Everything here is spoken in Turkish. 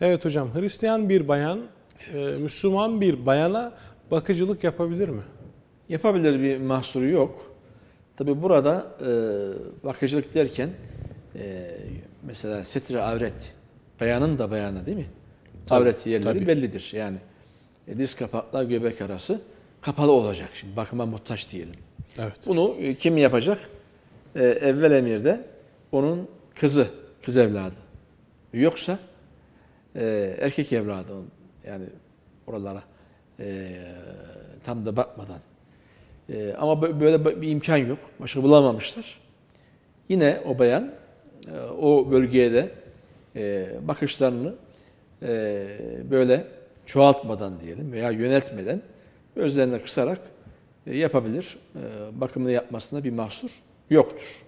Evet hocam, Hristiyan bir bayan, e, Müslüman bir bayana bakıcılık yapabilir mi? Yapabilir bir mahsuru yok. Tabi burada e, bakıcılık derken e, mesela setre avret, bayanın da bayanı değil mi? Tabii, avret yerleri tabii. bellidir. Yani e, diz kapakla göbek arası kapalı olacak. Şimdi bakıma muhtaç diyelim. Evet. Bunu e, kim yapacak? E, evvel emirde onun kızı, kız evladı. Yoksa e, erkek evladı onun. yani oralara e, tam da bakmadan. E, ama bö- böyle bir imkan yok. Başka bulamamışlar. Yine o bayan e, o bölgeye de e, bakışlarını e, böyle çoğaltmadan diyelim veya yöneltmeden gözlerini kısarak e, yapabilir. E, bakımını yapmasında bir mahsur yoktur.